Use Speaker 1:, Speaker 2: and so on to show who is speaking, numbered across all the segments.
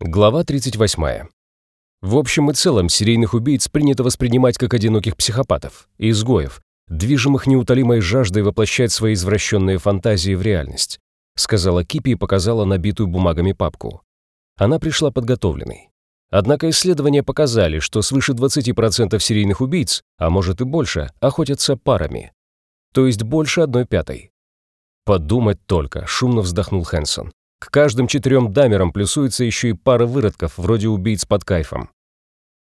Speaker 1: Глава 38. В общем и целом, серийных убийц принято воспринимать как одиноких психопатов, изгоев, движимых неутолимой жаждой воплощать свои извращенные фантазии в реальность, сказала Кипи и показала набитую бумагами папку. Она пришла подготовленной. Однако исследования показали, что свыше 20% серийных убийц, а может и больше, охотятся парами. То есть больше одной пятой. Подумать только, шумно вздохнул Хэнсон. К каждым четырем дамерам плюсуется еще и пара выродков, вроде убийц под кайфом.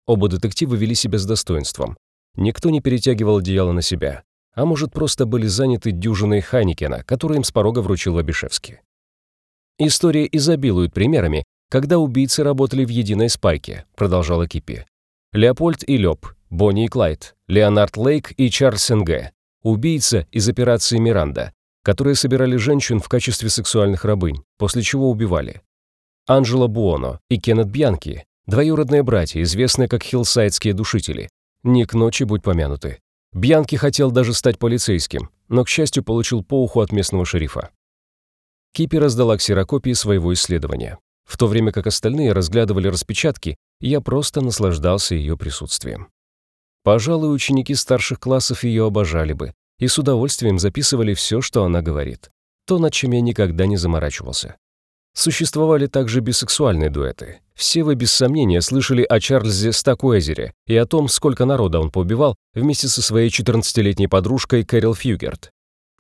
Speaker 1: Оба детектива вели себя с достоинством. Никто не перетягивал одеяло на себя. А может, просто были заняты дюжиной Хайникена, который им с порога вручил Лобишевский. История изобилует примерами, когда убийцы работали в единой спайке, продолжала Кипи. Леопольд и Лёб, Бонни и Клайд, Леонард Лейк и Чарльз Сенге, убийца из операции «Миранда», которые собирали женщин в качестве сексуальных рабынь, после чего убивали. Анджело Буоно и Кеннет Бьянки, двоюродные братья, известные как хиллсайдские душители, не к ночи будь помянуты. Бьянки хотел даже стать полицейским, но, к счастью, получил поуху от местного шерифа. Кипи раздала ксерокопии своего исследования. В то время как остальные разглядывали распечатки, я просто наслаждался ее присутствием. Пожалуй, ученики старших классов ее обожали бы, и с удовольствием записывали все, что она говорит. То, над чем я никогда не заморачивался. Существовали также бисексуальные дуэты. Все вы без сомнения слышали о Чарльзе Стакуэзере и о том, сколько народа он поубивал вместе со своей 14-летней подружкой Кэрил Фьюгерт.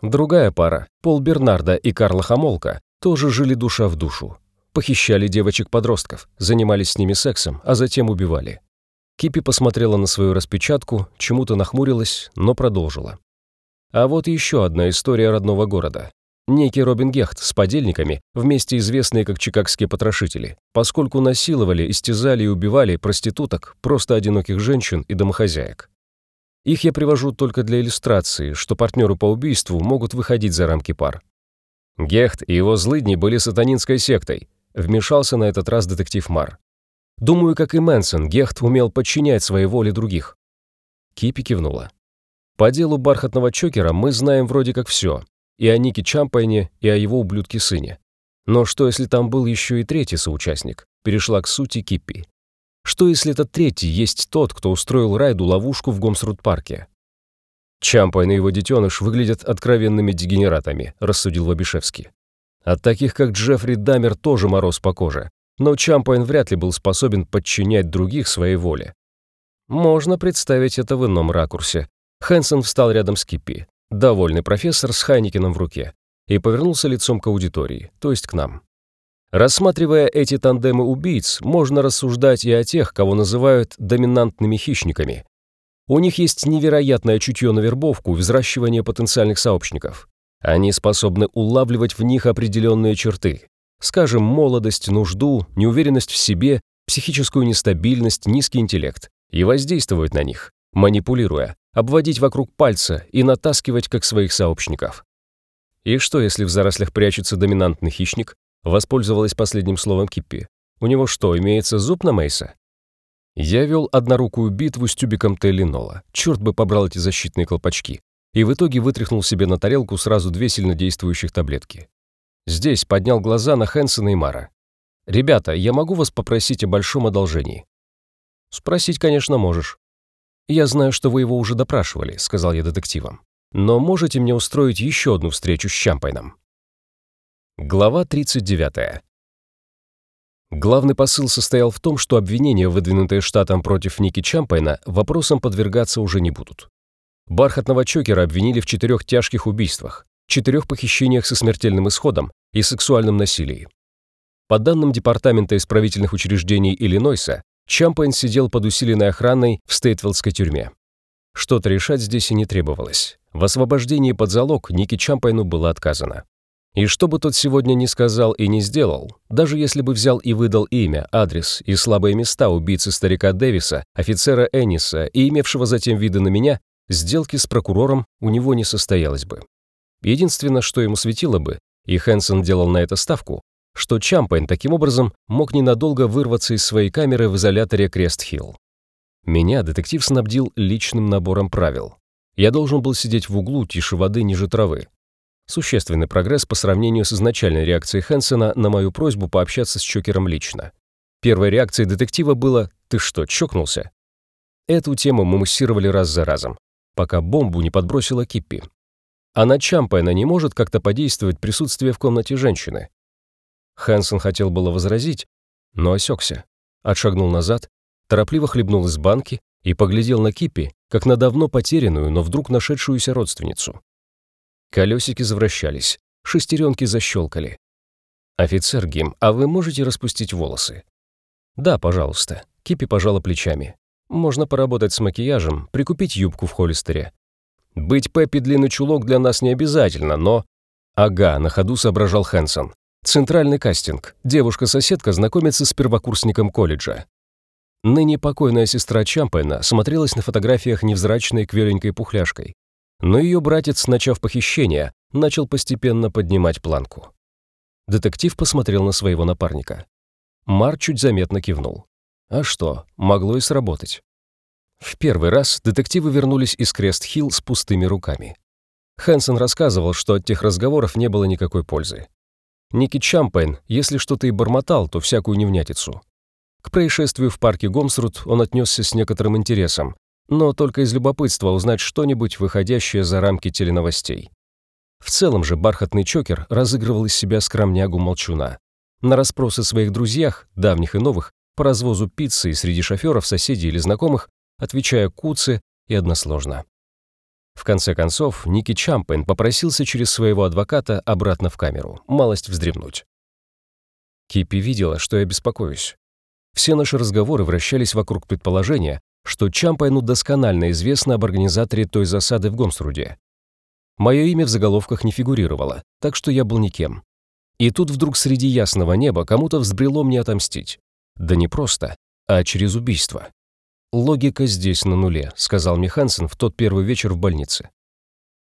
Speaker 1: Другая пара, Пол Бернарда и Карла Хамолка, тоже жили душа в душу. Похищали девочек-подростков, занимались с ними сексом, а затем убивали. Кипи посмотрела на свою распечатку, чему-то нахмурилась, но продолжила. А вот еще одна история родного города. Некий Робин Гехт с подельниками, вместе известные как чикагские потрошители, поскольку насиловали, истязали и убивали проституток, просто одиноких женщин и домохозяек. Их я привожу только для иллюстрации, что партнеры по убийству могут выходить за рамки пар. Гехт и его злыдни были сатанинской сектой, вмешался на этот раз детектив Мар. Думаю, как и Мэнсон, Гехт умел подчинять своей воле других. Кипи кивнула. По делу бархатного чокера мы знаем вроде как все. И о Нике Чампайне, и о его ублюдке-сыне. Но что, если там был еще и третий соучастник? Перешла к сути Киппи. Что, если этот третий есть тот, кто устроил Райду ловушку в Гомсрут-парке? Чампайн и его детеныш выглядят откровенными дегенератами, рассудил Вабишевский. От таких, как Джеффри Дамер, тоже мороз по коже. Но Чампайн вряд ли был способен подчинять других своей воле. Можно представить это в ином ракурсе, Хэнсон встал рядом с Киппи, довольный профессор с Хайникином в руке, и повернулся лицом к аудитории, то есть к нам. Рассматривая эти тандемы убийц, можно рассуждать и о тех, кого называют доминантными хищниками. У них есть невероятное чутье на вербовку, взращивание потенциальных сообщников. Они способны улавливать в них определенные черты. Скажем, молодость, нужду, неуверенность в себе, психическую нестабильность, низкий интеллект, и воздействовать на них, манипулируя, обводить вокруг пальца и натаскивать как своих сообщников. И что, если в зарослях прячется доминантный хищник? Воспользовалась последним словом Киппи. У него что, имеется зуб на Мейса? Я вел однорукую битву с тюбиком Тейлинола. Черт бы побрал эти защитные колпачки. И в итоге вытряхнул себе на тарелку сразу две сильнодействующих таблетки. Здесь поднял глаза на Хэнсона и Мара. «Ребята, я могу вас попросить о большом одолжении?» «Спросить, конечно, можешь. «Я знаю, что вы его уже допрашивали», — сказал я детективам. «Но можете мне устроить еще одну встречу с Чампайном?» Глава 39. Главный посыл состоял в том, что обвинения, выдвинутые штатом против Ники Чампайна, вопросам подвергаться уже не будут. Бархатного Чокера обвинили в четырех тяжких убийствах, четырех похищениях со смертельным исходом и сексуальном насилии. По данным Департамента исправительных учреждений Иллинойса, Чампайн сидел под усиленной охраной в Стейтвиллской тюрьме. Что-то решать здесь и не требовалось. В освобождении под залог Ники Чампайну было отказано. И что бы тот сегодня ни сказал и не сделал, даже если бы взял и выдал имя, адрес и слабые места убийцы старика Дэвиса, офицера Энниса и имевшего затем виды на меня, сделки с прокурором у него не состоялось бы. Единственное, что ему светило бы, и Хэнсон делал на это ставку, что Чампайн таким образом мог ненадолго вырваться из своей камеры в изоляторе Крест-Хилл. Меня детектив снабдил личным набором правил. Я должен был сидеть в углу тише воды ниже травы. Существенный прогресс по сравнению с изначальной реакцией Хэнсона на мою просьбу пообщаться с Чокером лично. Первой реакцией детектива было «Ты что, чокнулся?». Эту тему мы муссировали раз за разом, пока бомбу не подбросила Киппи. А на Чампайна не может как-то подействовать присутствие в комнате женщины. Хэнсон хотел было возразить, но осекся, отшагнул назад, торопливо хлебнул из банки и поглядел на Киппи, как на давно потерянную, но вдруг нашедшуюся родственницу. Колесики завращались, шестеренки защелкали. «Офицер Гим, а вы можете распустить волосы?» «Да, пожалуйста». Кипи пожала плечами. «Можно поработать с макияжем, прикупить юбку в Холлистере. Быть Пеппи длинный чулок для нас не обязательно, но...» «Ага», — на ходу соображал Хэнсон. «Центральный кастинг. Девушка-соседка знакомится с первокурсником колледжа. Ныне покойная сестра Чампайна смотрелась на фотографиях невзрачной квеленькой пухляшкой. Но ее братец, начав похищение, начал постепенно поднимать планку. Детектив посмотрел на своего напарника. Мар чуть заметно кивнул. А что, могло и сработать. В первый раз детективы вернулись из Крест-Хилл с пустыми руками. Хэнсон рассказывал, что от тех разговоров не было никакой пользы. Ники Чампайн, если что-то и бормотал, то всякую невнятицу. К происшествию в парке Гомсрут он отнесся с некоторым интересом, но только из любопытства узнать что-нибудь, выходящее за рамки теленовостей. В целом же бархатный чокер разыгрывал из себя скромнягу-молчуна. На расспросы своих друзьях, давних и новых, по развозу пиццы среди шоферов, соседей или знакомых, отвечая куцы и односложно. В конце концов, Ники Чампен попросился через своего адвоката обратно в камеру, малость вздремнуть. Кипи видела, что я беспокоюсь. Все наши разговоры вращались вокруг предположения, что Чампайну досконально известно об организаторе той засады в Гомсруде. Мое имя в заголовках не фигурировало, так что я был никем. И тут вдруг среди ясного неба кому-то взбрело мне отомстить. Да не просто, а через убийство. «Логика здесь на нуле», — сказал мне в тот первый вечер в больнице.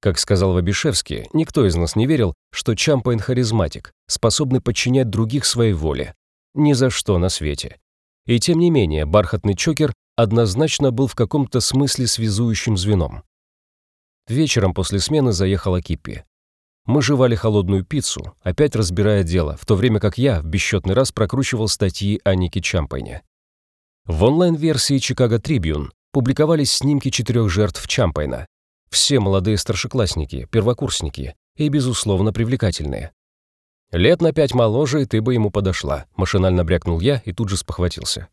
Speaker 1: Как сказал Вабишевский, никто из нас не верил, что Чампайн харизматик, способный подчинять других своей воле. Ни за что на свете. И тем не менее, бархатный чокер однозначно был в каком-то смысле связующим звеном. Вечером после смены заехала Киппи. Мы жевали холодную пиццу, опять разбирая дело, в то время как я в бесчетный раз прокручивал статьи о Нике Чампайне. В онлайн-версии «Чикаго Трибьюн» публиковались снимки четырех жертв Чампайна. Все молодые старшеклассники, первокурсники и, безусловно, привлекательные. «Лет на пять моложе, и ты бы ему подошла», — машинально брякнул я и тут же спохватился.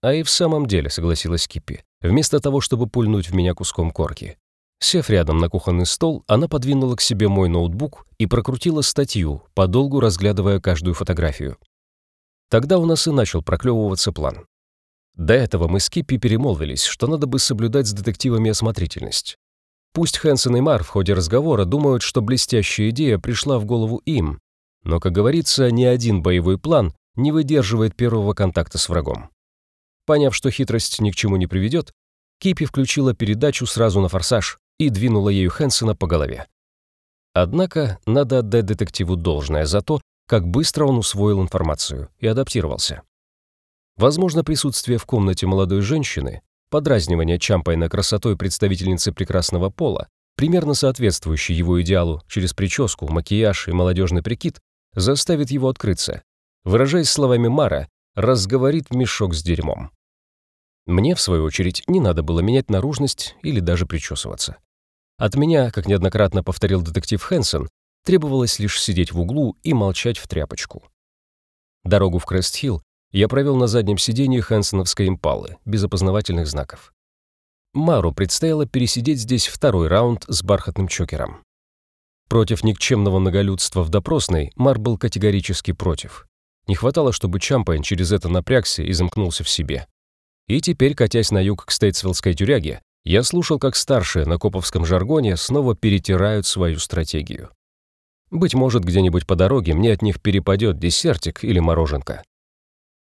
Speaker 1: А и в самом деле, согласилась Киппи, вместо того, чтобы пульнуть в меня куском корки. Сев рядом на кухонный стол, она подвинула к себе мой ноутбук и прокрутила статью, подолгу разглядывая каждую фотографию. Тогда у нас и начал проклевываться план. До этого мы с Киппи перемолвились, что надо бы соблюдать с детективами осмотрительность. Пусть Хэнсон и Мар в ходе разговора думают, что блестящая идея пришла в голову им, но, как говорится, ни один боевой план не выдерживает первого контакта с врагом. Поняв, что хитрость ни к чему не приведет, Кипи включила передачу сразу на форсаж и двинула ею Хэнсона по голове. Однако надо отдать детективу должное за то, как быстро он усвоил информацию и адаптировался. Возможно, присутствие в комнате молодой женщины, подразнивание Чампайна красотой представительницы прекрасного пола, примерно соответствующей его идеалу через прическу, макияж и молодежный прикид, заставит его открыться. Выражаясь словами Мара, разговорит мешок с дерьмом. Мне, в свою очередь, не надо было менять наружность или даже причесываться. От меня, как неоднократно повторил детектив Хэнсон, требовалось лишь сидеть в углу и молчать в тряпочку. Дорогу в Крест-Хилл я провел на заднем сиденье Хэнсоновской импалы, без опознавательных знаков. Мару предстояло пересидеть здесь второй раунд с бархатным чокером. Против никчемного многолюдства в допросной Мар был категорически против. Не хватало, чтобы Чампайн через это напрягся и замкнулся в себе. И теперь, катясь на юг к Стейтсвиллской тюряге, я слушал, как старшие на коповском жаргоне снова перетирают свою стратегию. Быть может, где-нибудь по дороге мне от них перепадет десертик или мороженка.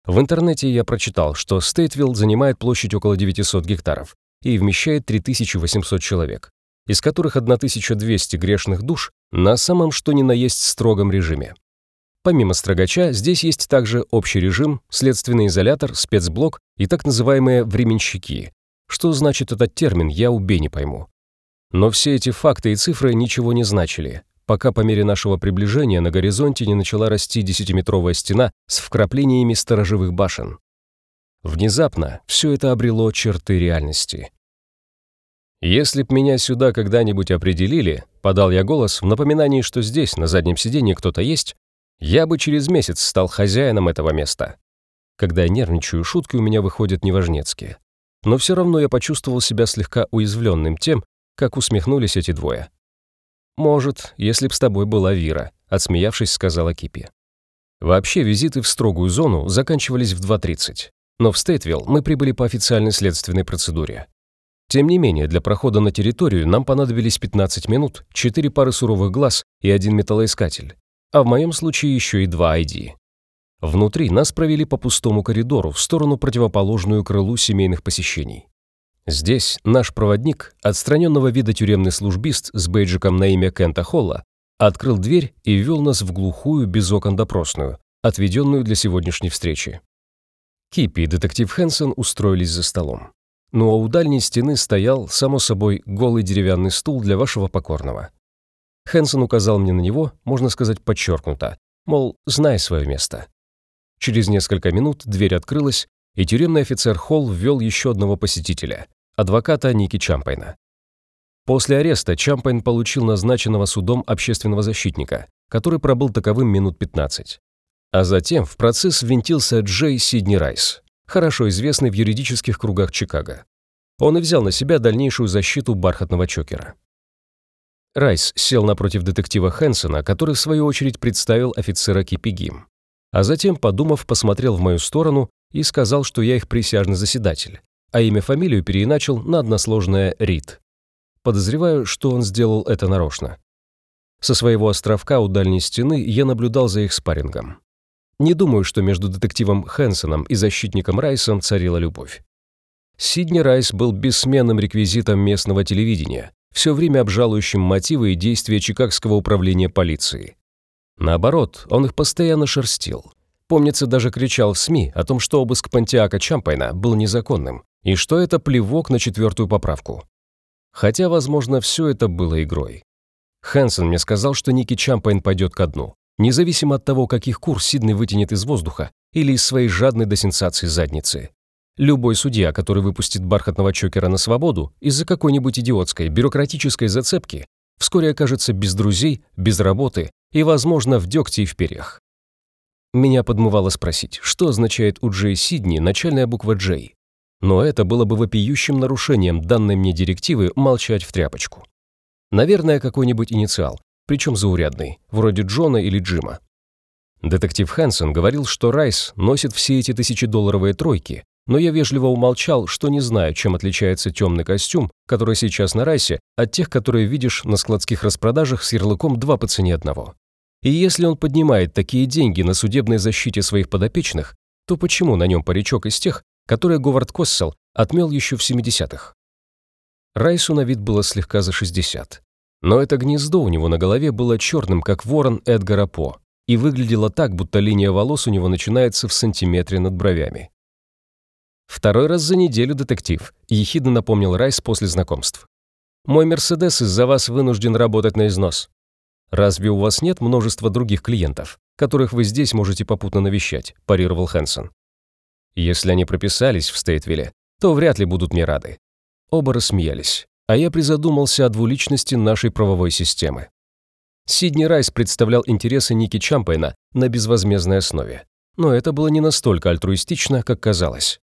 Speaker 1: В интернете я прочитал, что Стейтвилл занимает площадь около 900 гектаров и вмещает 3800 человек, из которых 1200 грешных душ на самом что ни на есть строгом режиме. Помимо строгача, здесь есть также общий режим, следственный изолятор, спецблок и так называемые «временщики». Что значит этот термин, я убей не пойму. Но все эти факты и цифры ничего не значили, пока по мере нашего приближения на горизонте не начала расти десятиметровая стена с вкраплениями сторожевых башен. Внезапно все это обрело черты реальности. «Если б меня сюда когда-нибудь определили», — подал я голос в напоминании, что здесь, на заднем сиденье, кто-то есть, я бы через месяц стал хозяином этого места. Когда я нервничаю, шутки у меня выходят неважнецкие. Но все равно я почувствовал себя слегка уязвленным тем, как усмехнулись эти двое. «Может, если б с тобой была Вира», — отсмеявшись, сказала Кипи. Вообще, визиты в строгую зону заканчивались в 2.30, но в Стейтвилл мы прибыли по официальной следственной процедуре. Тем не менее, для прохода на территорию нам понадобились 15 минут, 4 пары суровых глаз и один металлоискатель, а в моем случае еще и два ID. Внутри нас провели по пустому коридору в сторону противоположную крылу семейных посещений. Здесь наш проводник, отстраненного вида тюремный службист с бейджиком на имя Кента Холла, открыл дверь и ввел нас в глухую, без окон допросную, отведенную для сегодняшней встречи. Кипи и детектив Хэнсон устроились за столом. Ну а у дальней стены стоял, само собой, голый деревянный стул для вашего покорного. Хэнсон указал мне на него, можно сказать, подчеркнуто, мол, знай свое место. Через несколько минут дверь открылась, и тюремный офицер Холл ввел еще одного посетителя, адвоката Ники Чампайна. После ареста Чампайн получил назначенного судом общественного защитника, который пробыл таковым минут 15. А затем в процесс ввинтился Джей Сидни Райс, хорошо известный в юридических кругах Чикаго. Он и взял на себя дальнейшую защиту бархатного чокера. Райс сел напротив детектива Хэнсона, который в свою очередь представил офицера Киппи Гимм. А затем, подумав, посмотрел в мою сторону и сказал, что я их присяжный заседатель, а имя-фамилию переиначил на односложное Рид. Подозреваю, что он сделал это нарочно. Со своего островка у дальней стены я наблюдал за их спаррингом. Не думаю, что между детективом Хэнсоном и защитником Райсом царила любовь. Сидни Райс был бессменным реквизитом местного телевидения, все время обжалующим мотивы и действия Чикагского управления полиции. Наоборот, он их постоянно шерстил. Помнится, даже кричал в СМИ о том, что обыск Пантиака Чампайна был незаконным, и что это плевок на четвертую поправку. Хотя, возможно, все это было игрой. Хэнсон мне сказал, что Ники Чампайн пойдет ко дну, независимо от того, каких кур Сидни вытянет из воздуха или из своей жадной до сенсации задницы. Любой судья, который выпустит бархатного чокера на свободу из-за какой-нибудь идиотской бюрократической зацепки, вскоре окажется без друзей, без работы и, возможно, в дегте и в перьях. Меня подмывало спросить, что означает у Джей Сидни начальная буква «Джей». Но это было бы вопиющим нарушением данной мне директивы молчать в тряпочку. Наверное, какой-нибудь инициал, причем заурядный, вроде Джона или Джима. Детектив Хэнсон говорил, что Райс носит все эти тысячедолларовые тройки, но я вежливо умолчал, что не знаю, чем отличается темный костюм, который сейчас на Райсе, от тех, которые видишь на складских распродажах с ярлыком «два по цене одного». И если он поднимает такие деньги на судебной защите своих подопечных, то почему на нем паричок из тех, которые Говард Коссел отмел еще в 70-х? Райсу на вид было слегка за 60. Но это гнездо у него на голове было черным, как ворон Эдгара По, и выглядело так, будто линия волос у него начинается в сантиметре над бровями. «Второй раз за неделю, детектив», — ехидно напомнил Райс после знакомств. «Мой Мерседес из-за вас вынужден работать на износ. Разве у вас нет множества других клиентов, которых вы здесь можете попутно навещать?» – парировал Хэнсон. «Если они прописались в Стейтвилле, то вряд ли будут мне рады». Оба рассмеялись а я призадумался о двуличности нашей правовой системы. Сидни Райс представлял интересы Ники Чампайна на безвозмездной основе, но это было не настолько альтруистично, как казалось.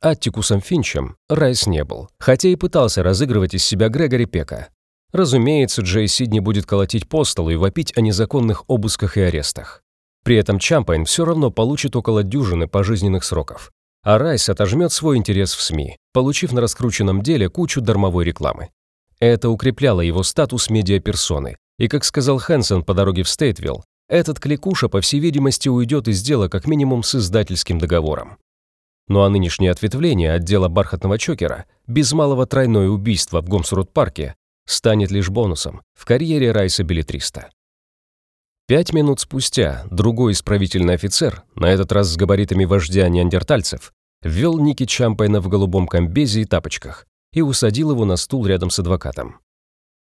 Speaker 1: Аттикусом Финчем Райс не был, хотя и пытался разыгрывать из себя Грегори Пека. Разумеется, Джей Сидни будет колотить по столу и вопить о незаконных обысках и арестах. При этом Чампайн все равно получит около дюжины пожизненных сроков, а Райс отожмет свой интерес в СМИ, получив на раскрученном деле кучу дармовой рекламы. Это укрепляло его статус медиаперсоны, и, как сказал Хэнсон по дороге в Стейтвилл, этот кликуша, по всей видимости, уйдет из дела как минимум с издательским договором. Ну а нынешнее ответвление от дела бархатного чокера, без малого тройное убийство в Гомсрут-парке, станет лишь бонусом в карьере Райса-беллетриста. Пять минут спустя другой исправительный офицер, на этот раз с габаритами вождя неандертальцев, ввел Ники Чампайна в голубом комбезе и тапочках и усадил его на стул рядом с адвокатом.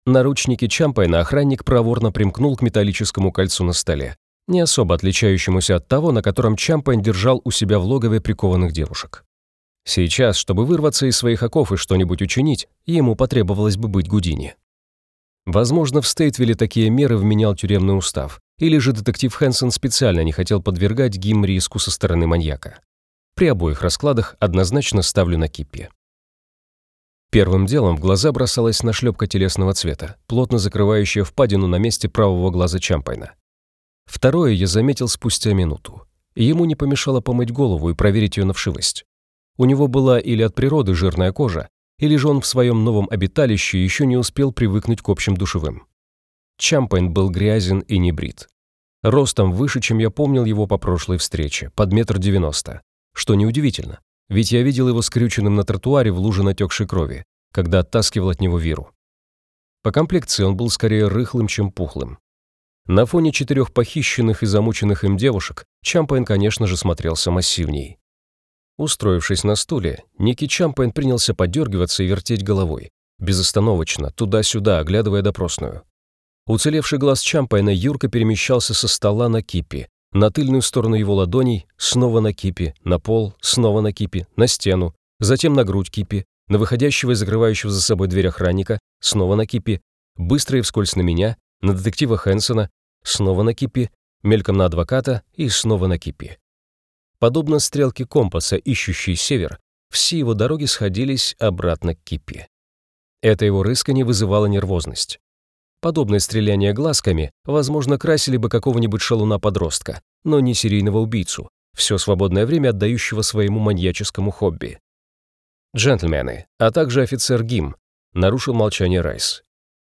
Speaker 1: Наручники Чампайна охранник проворно примкнул к металлическому кольцу на столе, не особо отличающемуся от того, на котором Чампайн держал у себя в логове прикованных девушек. Сейчас, чтобы вырваться из своих оков и что-нибудь учинить, ему потребовалось бы быть Гудини. Возможно, в Стейтвилле такие меры вменял тюремный устав, или же детектив Хэнсон специально не хотел подвергать Гимм риску со стороны маньяка. При обоих раскладах однозначно ставлю на Киппи. Первым делом в глаза бросалась нашлепка телесного цвета, плотно закрывающая впадину на месте правого глаза Чампайна. Второе я заметил спустя минуту. Ему не помешало помыть голову и проверить ее на вшивость. У него была или от природы жирная кожа, или же он в своем новом обиталище еще не успел привыкнуть к общим душевым. Чампайн был грязен и не брит. Ростом выше, чем я помнил его по прошлой встрече, под метр девяносто. Что неудивительно, ведь я видел его скрюченным на тротуаре в луже натекшей крови, когда оттаскивал от него виру. По комплекции он был скорее рыхлым, чем пухлым. На фоне четырех похищенных и замученных им девушек Чампайн, конечно же, смотрелся массивней. Устроившись на стуле, Ники Чампайн принялся подергиваться и вертеть головой, безостановочно, туда-сюда, оглядывая допросную. Уцелевший глаз Чампайна юрко перемещался со стола на Киппи, на тыльную сторону его ладоней, снова на Киппи, на пол, снова на Киппи, на стену, затем на грудь Киппи, на выходящего и закрывающего за собой дверь охранника, снова на Киппи, быстро и вскользь на меня, на детектива Хэнсона, снова на кипи, мельком на адвоката и снова на кипи. Подобно стрелке компаса, ищущей север, все его дороги сходились обратно к кипи. Это его рыскание вызывало нервозность. Подобное стреляние глазками, возможно, красили бы какого-нибудь шалуна-подростка, но не серийного убийцу, все свободное время отдающего своему маньяческому хобби. «Джентльмены, а также офицер Гим», — нарушил молчание Райс.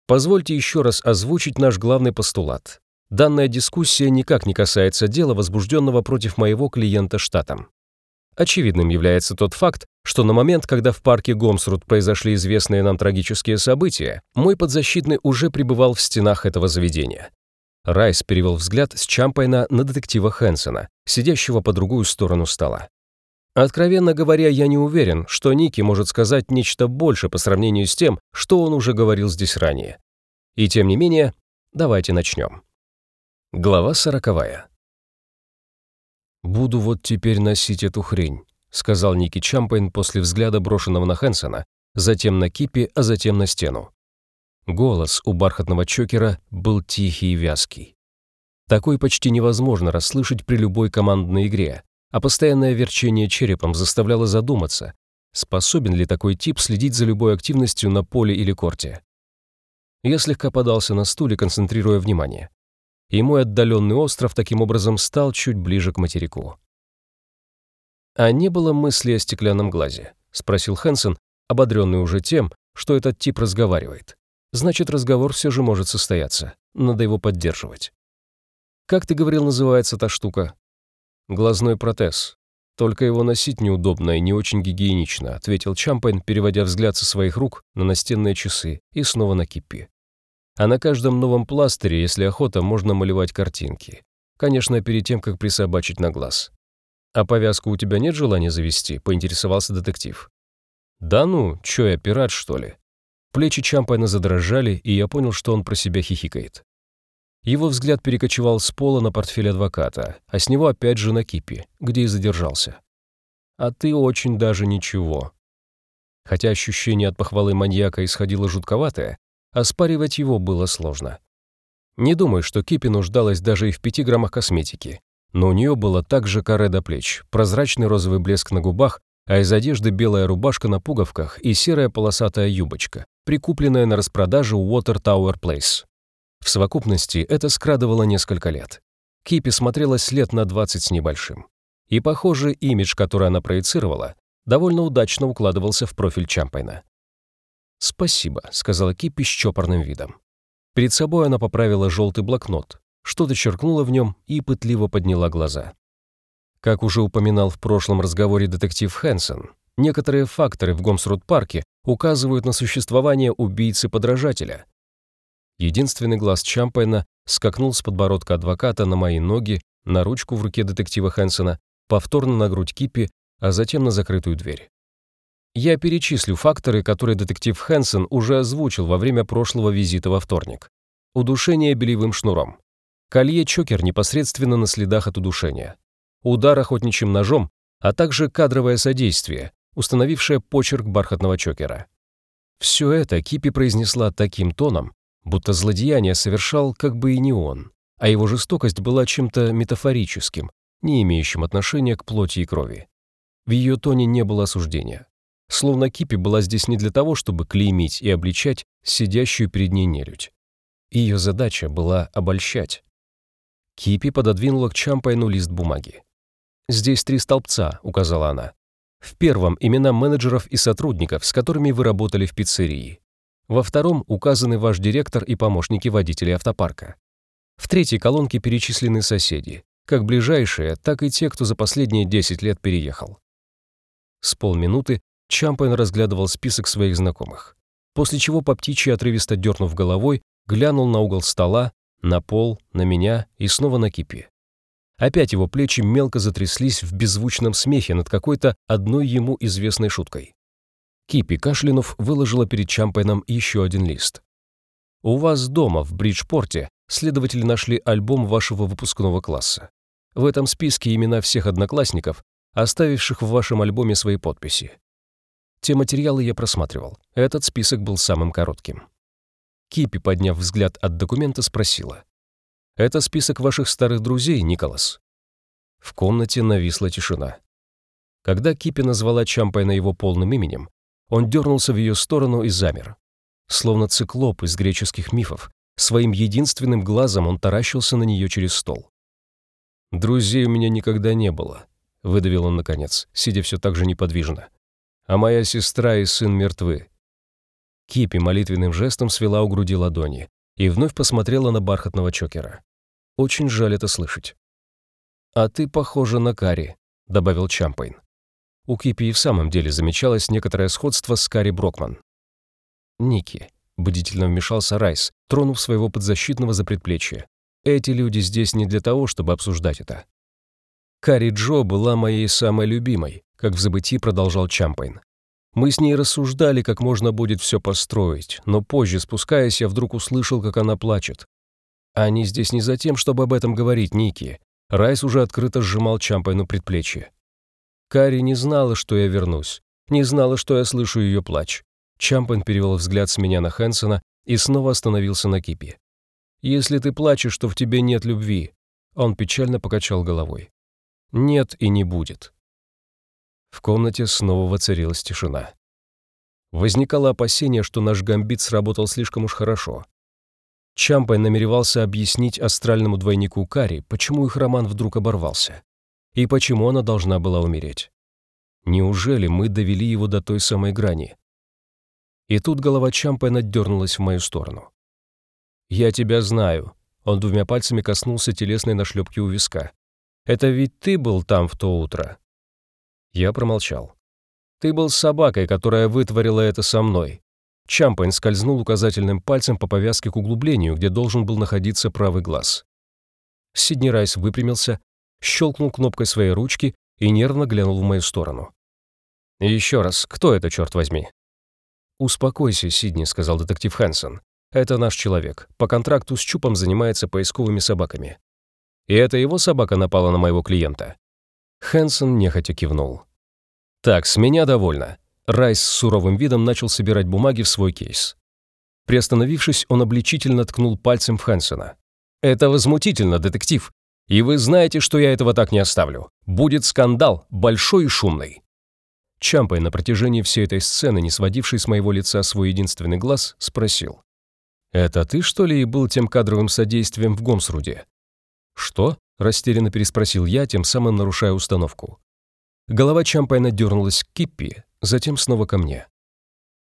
Speaker 1: «Позвольте еще раз озвучить наш главный постулат. Данная дискуссия никак не касается дела, возбужденного против моего клиента штатом. Очевидным является тот факт, что на момент, когда в парке Гомсрут произошли известные нам трагические события, мой подзащитный уже пребывал в стенах этого заведения. Райс перевел взгляд с Чампайна на детектива Хэнсона, сидящего по другую сторону стола. Откровенно говоря, я не уверен, что Ники может сказать нечто больше по сравнению с тем, что он уже говорил здесь ранее. И тем не менее, давайте начнем. Глава сороковая. «Буду вот теперь носить эту хрень», сказал Ники Чампайн после взгляда, брошенного на Хэнсона, затем на Кипи, а затем на стену. Голос у бархатного чокера был тихий и вязкий. Такой почти невозможно расслышать при любой командной игре, а постоянное верчение черепом заставляло задуматься, способен ли такой тип следить за любой активностью на поле или корте. Я слегка подался на стуле, концентрируя внимание и мой отдаленный остров таким образом стал чуть ближе к материку. «А не было мысли о стеклянном глазе?» — спросил Хэнсон, ободренный уже тем, что этот тип разговаривает. «Значит, разговор все же может состояться. Надо его поддерживать». «Как ты говорил, называется та штука?» «Глазной протез. Только его носить неудобно и не очень гигиенично», ответил Чампайн, переводя взгляд со своих рук на настенные часы и снова на Киппи. А на каждом новом пластыре, если охота, можно малевать картинки. Конечно, перед тем, как присобачить на глаз. «А повязку у тебя нет желания завести?» — поинтересовался детектив. «Да ну, чё я, пират, что ли?» Плечи Чампайна задрожали, и я понял, что он про себя хихикает. Его взгляд перекочевал с пола на портфель адвоката, а с него опять же на кипи, где и задержался. «А ты очень даже ничего». Хотя ощущение от похвалы маньяка исходило жутковатое, Оспаривать его было сложно. Не думаю, что Кипи нуждалась даже и в пяти граммах косметики, но у нее было также каре до плеч, прозрачный розовый блеск на губах, а из одежды белая рубашка на пуговках и серая полосатая юбочка, прикупленная на распродаже у Water Tower Place. В совокупности это скрадывало несколько лет. Кипи смотрелась лет на 20 с небольшим. И, похоже, имидж, который она проецировала, довольно удачно укладывался в профиль Чампайна. «Спасибо», — сказала Киппи с чопорным видом. Перед собой она поправила желтый блокнот, что-то черкнула в нем и пытливо подняла глаза. Как уже упоминал в прошлом разговоре детектив Хэнсон, некоторые факторы в Гомсрут-парке указывают на существование убийцы-подражателя. Единственный глаз Чампайна скакнул с подбородка адвоката на мои ноги, на ручку в руке детектива Хэнсона, повторно на грудь Киппи, а затем на закрытую дверь. Я перечислю факторы, которые детектив Хэнсон уже озвучил во время прошлого визита во вторник. Удушение белевым шнуром. Колье-чокер непосредственно на следах от удушения. Удар охотничьим ножом, а также кадровое содействие, установившая почерк бархатного чокера. Все это Кипи произнесла таким тоном, будто злодеяние совершал как бы и не он, а его жестокость была чем-то метафорическим, не имеющим отношения к плоти и крови. В ее тоне не было осуждения. Словно Кипи была здесь не для того, чтобы клеймить и обличать сидящую перед ней нелюдь. Ее задача была обольщать. Кипи пододвинула к Чампайну лист бумаги. «Здесь три столбца», — указала она. В первом имена менеджеров и сотрудников, с которыми вы работали в пиццерии. Во втором указаны ваш директор и помощники водителей автопарка. В третьей колонке перечислены соседи, как ближайшие, так и те, кто за последние 10 лет переехал. С полминуты Чампайн разглядывал список своих знакомых, после чего по птичьи отрывисто дернув головой, глянул на угол стола, на пол, на меня и снова на кипи. Опять его плечи мелко затряслись в беззвучном смехе над какой-то одной ему известной шуткой. Кипи Кашлинов выложила перед Чампайном еще один лист. «У вас дома, в Бриджпорте, следователи нашли альбом вашего выпускного класса. В этом списке имена всех одноклассников, оставивших в вашем альбоме свои подписи. Те материалы я просматривал. Этот список был самым коротким. Кипи, подняв взгляд от документа, спросила. Это список ваших старых друзей, Николас». В комнате нависла тишина. Когда Кипи назвала Чампайна его полным именем, он дернулся в ее сторону и замер. Словно циклоп из греческих мифов, своим единственным глазом он таращился на нее через стол. «Друзей у меня никогда не было», — выдавил он наконец, сидя все так же неподвижно. «А моя сестра и сын мертвы». Киппи молитвенным жестом свела у груди ладони, и вновь посмотрела на бархатного чокера. «Очень жаль это слышать». «А ты похожа на Кари», — добавил Чампайн. У Киппи и в самом деле замечалось некоторое сходство с Кари Брокман. «Ники», — бдительно вмешался Райс, тронув своего подзащитного за предплечье. «Эти люди здесь не для того, чтобы обсуждать это». «Кари Джо была моей самой любимой», как в забытьи продолжал Чампайн. Мы с ней рассуждали, как можно будет все построить, но позже, спускаясь, я вдруг услышал, как она плачет. Они здесь не за тем, чтобы об этом говорить, Ники. Райс уже открыто сжимал Чампайну предплечье. Кари не знала, что я вернусь. Не знала, что я слышу ее плач. Чампайн перевел взгляд с меня на Хэнсона и снова остановился на Киппи. «Если ты плачешь, то в тебе нет любви». Он печально покачал головой. «Нет и не будет. В комнате снова воцарилась тишина. Возникало опасение, что наш гамбит сработал слишком уж хорошо. Чампай намеревался объяснить астральному двойнику Кари, почему их роман вдруг оборвался. И почему она должна была умереть. Неужели мы довели его до той самой грани? И тут голова Чампайна дернулась в мою сторону. «Я тебя знаю», — он двумя пальцами коснулся телесной нашлепки у виска. «Это ведь ты был там в то утро?» Я промолчал. «Ты был с собакой, которая вытворила это со мной». Чампайн скользнул указательным пальцем по повязке к углублению, где должен был находиться правый глаз. Сидни Райс выпрямился, щелкнул кнопкой своей ручки и нервно глянул в мою сторону. «Еще раз, кто это, черт возьми?» «Успокойся, Сидни», — сказал детектив Хэнсон. «Это наш человек. По контракту с Чупом занимается поисковыми собаками». «И это его собака напала на моего клиента?» Хэнсон нехотя кивнул. «Так, с меня довольно». Райс с суровым видом начал собирать бумаги в свой кейс. Приостановившись, он обличительно ткнул пальцем в Хэнсона. «Это возмутительно, детектив. И вы знаете, что я этого так не оставлю. Будет скандал, большой и шумный». Чампай на протяжении всей этой сцены, не сводивший с моего лица свой единственный глаз, спросил. «Это ты, что ли, и был тем кадровым содействием в Гомсруде?» «Что?» Растерянно переспросил я, тем самым нарушая установку. Голова Чампайна дернулась к Киппи, затем снова ко мне.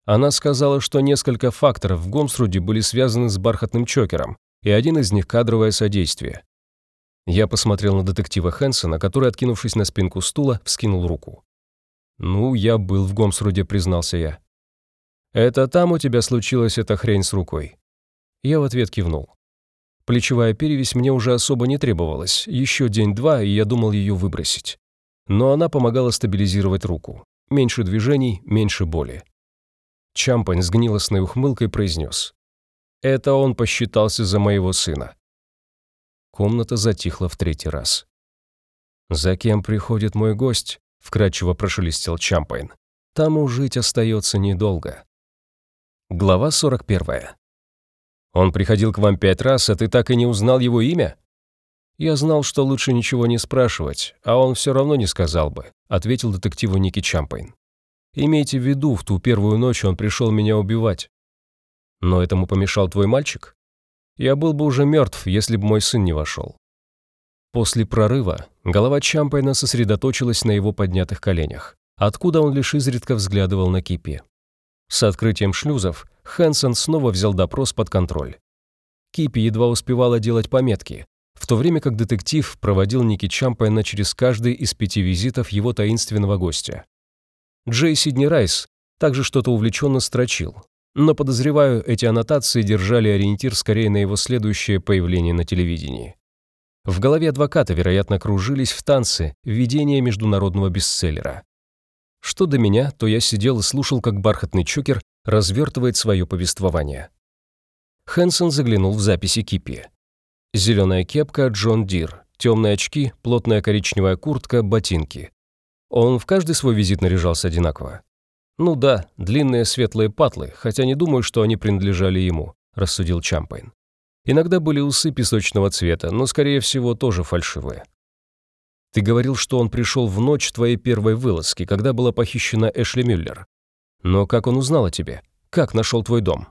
Speaker 1: Она сказала, что несколько факторов в Гомсруде были связаны с бархатным чокером, и один из них — кадровое содействие. Я посмотрел на детектива Хэнсона, который, откинувшись на спинку стула, вскинул руку. «Ну, я был в Гомсруде», — признался я. «Это там у тебя случилась эта хрень с рукой?» Я в ответ кивнул. Плечевая перевязь мне уже особо не требовалась, еще день-два, и я думал ее выбросить. Но она помогала стабилизировать руку. Меньше движений, меньше боли. Чампань с гнилостной ухмылкой произнес. «Это он посчитался за моего сына». Комната затихла в третий раз. «За кем приходит мой гость?» — вкрадчиво прошелестел Чампайн. тому жить остается недолго. Глава 41. Он приходил к вам пять раз, а ты так и не узнал его имя? Я знал, что лучше ничего не спрашивать, а он все равно не сказал бы, ответил детективу Ники Чампайн. Имейте в виду, в ту первую ночь он пришел меня убивать. Но этому помешал твой мальчик? Я был бы уже мертв, если бы мой сын не вошел. После прорыва голова Чампайна сосредоточилась на его поднятых коленях, откуда он лишь изредка взглядывал на Киппи. С открытием шлюзов Хэнсон снова взял допрос под контроль. Киппи едва успевала делать пометки, в то время как детектив проводил Ники Чампайна через каждый из пяти визитов его таинственного гостя. Джей Сидни Райс также что-то увлеченно строчил, но, подозреваю, эти аннотации держали ориентир скорее на его следующее появление на телевидении. В голове адвоката, вероятно, кружились в танце видения международного бестселлера. Что до меня, то я сидел и слушал, как бархатный чокер развертывает свое повествование. Хэнсон заглянул в записи Киппи. Зеленая кепка Джон Дир, темные очки, плотная коричневая куртка, ботинки. Он в каждый свой визит наряжался одинаково. «Ну да, длинные светлые патлы, хотя не думаю, что они принадлежали ему», – рассудил Чампайн. Иногда были усы песочного цвета, но, скорее всего, тоже фальшивые. Ты говорил, что он пришел в ночь твоей первой вылазки, когда была похищена Эшли Мюллер. Но как он узнал о тебе? Как нашел твой дом?»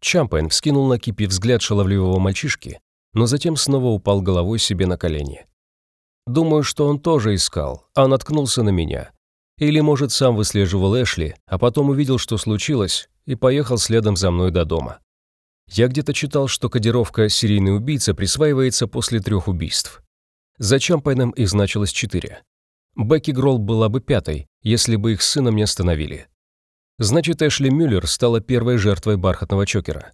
Speaker 1: Чампайн вскинул на кипи взгляд шаловливого мальчишки, но затем снова упал головой себе на колени. «Думаю, что он тоже искал, а наткнулся на меня. Или, может, сам выслеживал Эшли, а потом увидел, что случилось, и поехал следом за мной до дома. Я где-то читал, что кодировка «серийный убийца» присваивается после трех убийств. За Чампайном их значилось четыре. Бекки Гролл была бы пятой, если бы их сыном не остановили. Значит, Эшли Мюллер стала первой жертвой бархатного чокера.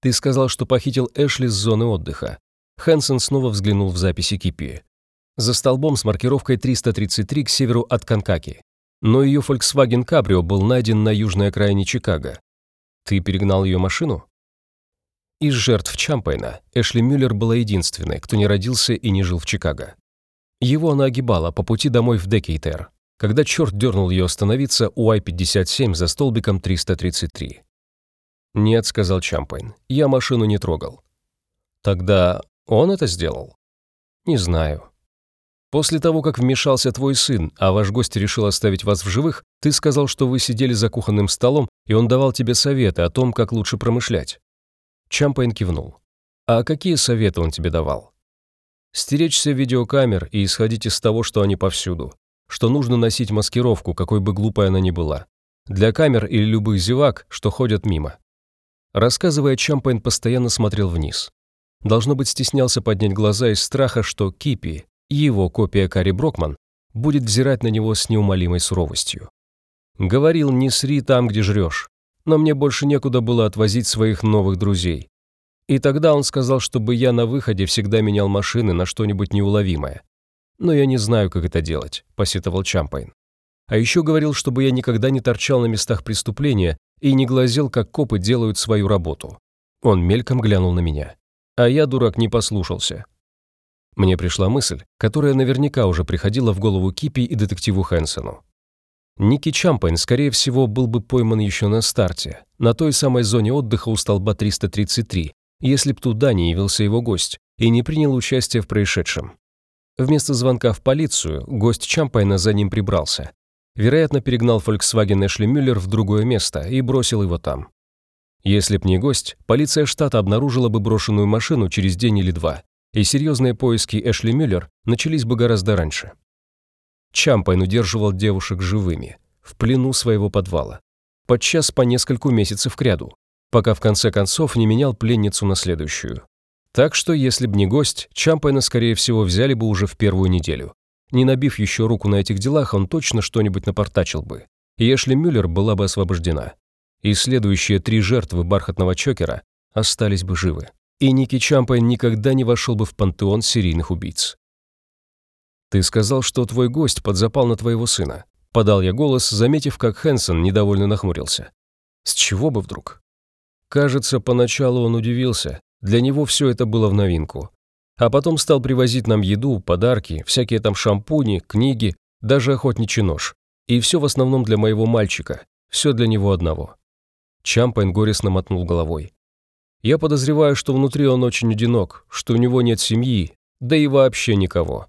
Speaker 1: Ты сказал, что похитил Эшли с зоны отдыха. Хэнсон снова взглянул в записи Кипи. За столбом с маркировкой 333 к северу от Канкаки. Но ее Volkswagen Cabrio был найден на южной окраине Чикаго. Ты перегнал ее машину? Из жертв Чампайна Эшли Мюллер была единственной, кто не родился и не жил в Чикаго. Его она огибала по пути домой в Декейтер, когда черт дернул ее остановиться у Ай-57 за столбиком 333. «Нет», — сказал Чампайн, — «я машину не трогал». «Тогда он это сделал?» «Не знаю». «После того, как вмешался твой сын, а ваш гость решил оставить вас в живых, ты сказал, что вы сидели за кухонным столом, и он давал тебе советы о том, как лучше промышлять». Чампайн кивнул. «А какие советы он тебе давал?» «Стеречься видеокамер и исходить из того, что они повсюду что нужно носить маскировку, какой бы глупой она ни была, для камер или любых зевак, что ходят мимо. Рассказывая, Чампайн постоянно смотрел вниз. Должно быть, стеснялся поднять глаза из страха, что Кипи, его копия Кари Брокман, будет взирать на него с неумолимой суровостью. Говорил, не сри там, где жрешь, но мне больше некуда было отвозить своих новых друзей. И тогда он сказал, чтобы я на выходе всегда менял машины на что-нибудь неуловимое. «Но я не знаю, как это делать», – посетовал Чампайн. А еще говорил, чтобы я никогда не торчал на местах преступления и не глазел, как копы делают свою работу. Он мельком глянул на меня. А я, дурак, не послушался. Мне пришла мысль, которая наверняка уже приходила в голову Кипи и детективу Хэнсону. Ники Чампайн, скорее всего, был бы пойман еще на старте, на той самой зоне отдыха у столба 333, если б туда не явился его гость и не принял участие в происшедшем. Вместо звонка в полицию гость Чампайна за ним прибрался. Вероятно, перегнал Volkswagen Эшли Мюллер в другое место и бросил его там. Если б не гость, полиция штата обнаружила бы брошенную машину через день или два, и серьезные поиски Эшли Мюллер начались бы гораздо раньше. Чампайн удерживал девушек живыми, в плену своего подвала, подчас по нескольку месяцев кряду, пока в конце концов не менял пленницу на следующую. Так что, если б не гость, Чампайна, скорее всего, взяли бы уже в первую неделю. Не набив еще руку на этих делах, он точно что-нибудь напортачил бы. И Эшли Мюллер была бы освобождена. И следующие три жертвы бархатного чокера остались бы живы. И Ники Чампайн никогда не вошел бы в пантеон серийных убийц. «Ты сказал, что твой гость подзапал на твоего сына», — подал я голос, заметив, как Хэнсон недовольно нахмурился. «С чего бы вдруг?» Кажется, поначалу он удивился, для него все это было в новинку. А потом стал привозить нам еду, подарки, всякие там шампуни, книги, даже охотничий нож. И все в основном для моего мальчика, все для него одного. Чампайн горестно мотнул головой. Я подозреваю, что внутри он очень одинок, что у него нет семьи, да и вообще никого.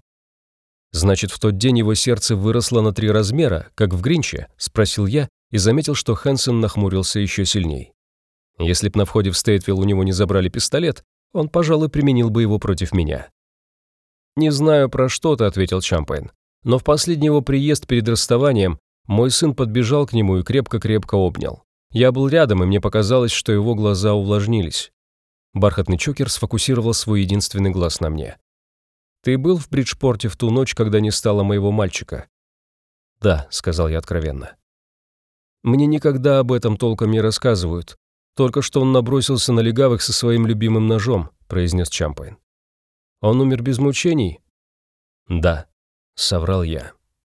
Speaker 1: Значит, в тот день его сердце выросло на три размера, как в Гринче, спросил я и заметил, что Хэнсон нахмурился еще сильней. Если б на входе в Стейтвилл у него не забрали пистолет, он, пожалуй, применил бы его против меня. «Не знаю, про что ты», — ответил Чампайн. «Но в последний его приезд перед расставанием мой сын подбежал к нему и крепко-крепко обнял. Я был рядом, и мне показалось, что его глаза увлажнились. Бархатный чокер сфокусировал свой единственный глаз на мне. «Ты был в Бриджпорте в ту ночь, когда не стало моего мальчика?» «Да», — сказал я откровенно. «Мне никогда об этом толком не рассказывают. Только что он набросился на легавых со своим любимым ножом», — произнес Чампайн. «Он умер без мучений?» «Да», — соврал я.